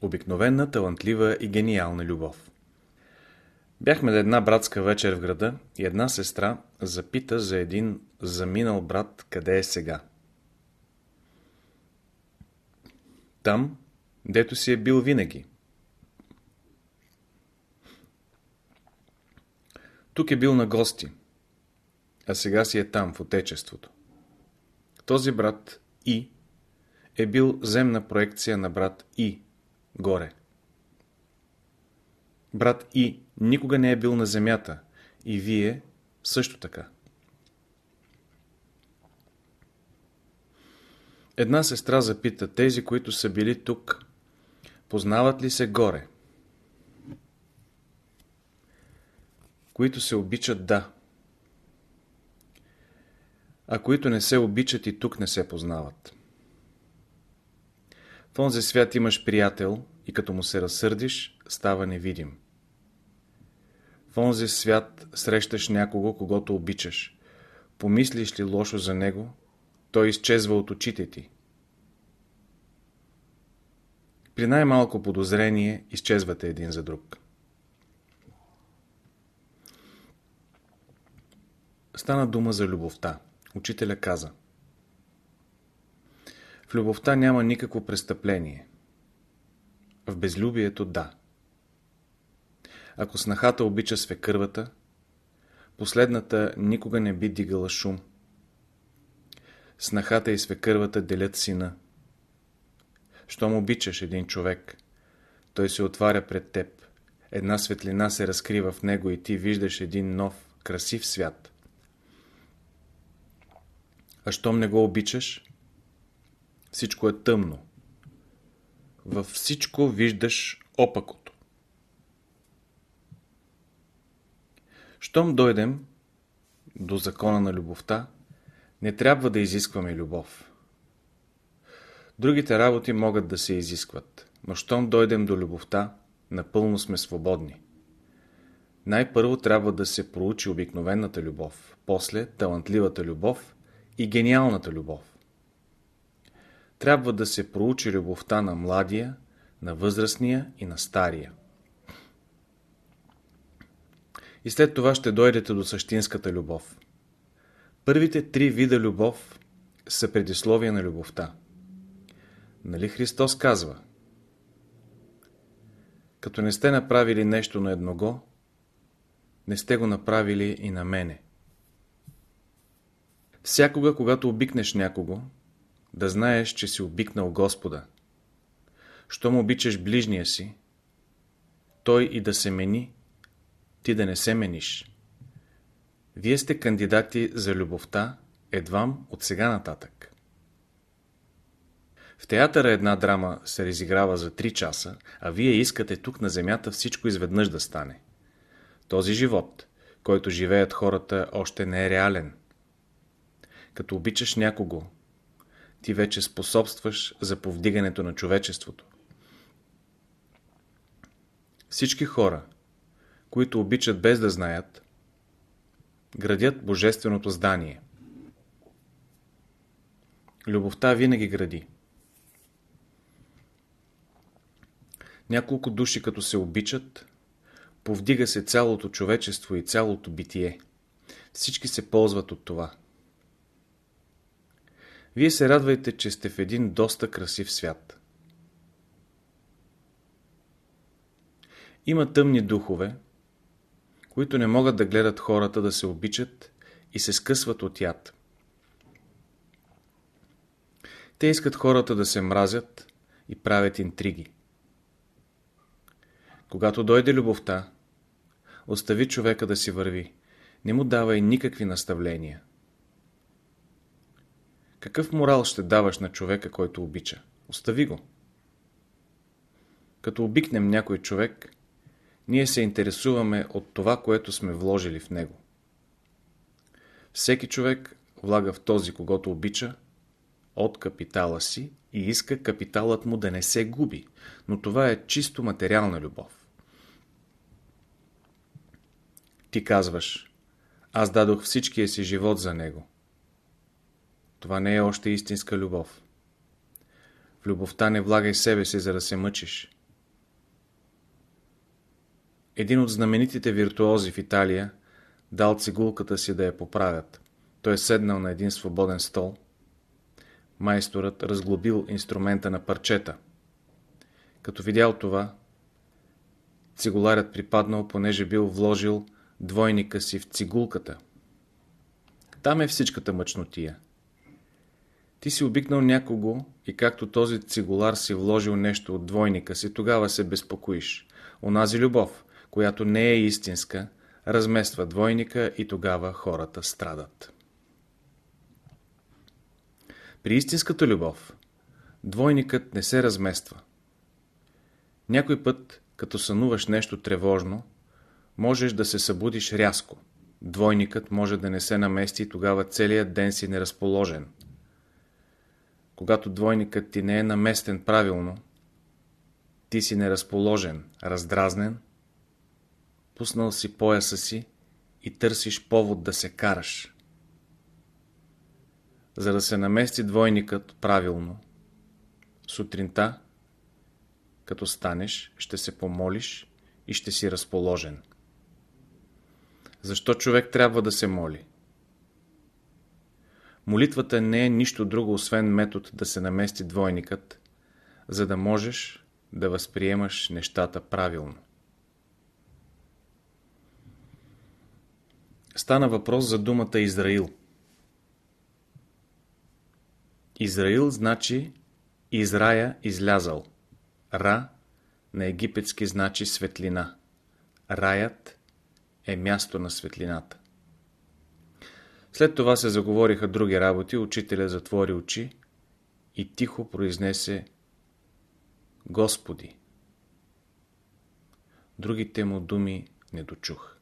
Обикновена, талантлива и гениална любов. Бяхме на една братска вечер в града и една сестра запита за един заминал брат къде е сега. Там, дето си е бил винаги. Тук е бил на гости, а сега си е там, в Отечеството. Този брат И е бил земна проекция на брат И, горе. Брат И никога не е бил на земята и вие също така. Една сестра запита, тези, които са били тук, познават ли се горе? Които се обичат, да. А които не се обичат и тук не се познават. В онзи свят имаш приятел и като му се разсърдиш, става невидим. В онзи свят срещаш някого, когато обичаш. Помислиш ли лошо за него, той изчезва от очите ти. При най-малко подозрение изчезвате един за друг. Стана дума за любовта. Учителя каза В любовта няма никакво престъпление. В безлюбието да. Ако снахата обича свекървата, последната никога не би дигала шум. Снахата и свекървата делят сина. Щом обичаш един човек, той се отваря пред теб. Една светлина се разкрива в него и ти виждаш един нов, красив свят. А щом не го обичаш, всичко е тъмно. Във всичко виждаш опакото. Щом дойдем до закона на любовта, не трябва да изискваме любов. Другите работи могат да се изискват, но щом дойдем до любовта, напълно сме свободни. Най-първо трябва да се проучи обикновената любов, после талантливата любов и гениалната любов. Трябва да се проучи любовта на младия, на възрастния и на стария. И след това ще дойдете до същинската любов. Първите три вида любов са предисловия на любовта. Нали Христос казва Като не сте направили нещо на едного, не сте го направили и на мене. Всякога, когато обикнеш някого, да знаеш, че си обикнал Господа. Щом обичаш ближния си, той и да се мени, ти да не се мениш. Вие сте кандидати за любовта едвам от сега нататък. В театъра една драма се разиграва за 3 часа, а вие искате тук на земята всичко изведнъж да стане. Този живот, който живеят хората, още не е реален. Като обичаш някого, ти вече способстваш за повдигането на човечеството. Всички хора, които обичат без да знаят, градят божественото здание. Любовта винаги гради. Няколко души като се обичат, повдига се цялото човечество и цялото битие. Всички се ползват от това. Вие се радвайте, че сте в един доста красив свят. Има тъмни духове, които не могат да гледат хората да се обичат и се скъсват от яд. Те искат хората да се мразят и правят интриги. Когато дойде любовта, остави човека да си върви, не му давай никакви наставления. Какъв морал ще даваш на човека, който обича? Остави го. Като обикнем някой човек, ние се интересуваме от това, което сме вложили в него. Всеки човек влага в този, когато обича, от капитала си и иска капиталът му да не се губи, но това е чисто материална любов. Ти казваш, аз дадох всичкия си живот за него. Това не е още истинска любов. В любовта не влагай себе си, за да се мъчиш. Един от знаменитите виртуози в Италия дал цигулката си да я поправят. Той е седнал на един свободен стол. Майсторът разглобил инструмента на парчета. Като видял това, цигуларят припаднал, понеже бил вложил двойника си в цигулката. Там е всичката мъчнотия. Ти си обикнал някого и както този цигулар си вложил нещо от двойника си, тогава се безпокоиш. Онази любов, която не е истинска, размества двойника и тогава хората страдат. При истинската любов двойникът не се размества. Някой път, като сънуваш нещо тревожно, можеш да се събудиш рязко. Двойникът може да не се намести и тогава целият ден си неразположен. Когато двойникът ти не е наместен правилно, ти си неразположен, раздразнен, пуснал си пояса си и търсиш повод да се караш. За да се намести двойникът правилно, сутринта, като станеш, ще се помолиш и ще си разположен. Защо човек трябва да се моли? Молитвата не е нищо друго, освен метод да се намести двойникът, за да можеш да възприемаш нещата правилно. Стана въпрос за думата Израил. Израил значи Израя излязал. Ра на египетски значи светлина. Раят е място на светлината. След това се заговориха други работи, учителя затвори очи и тихо произнесе Господи. Другите му думи не дочух.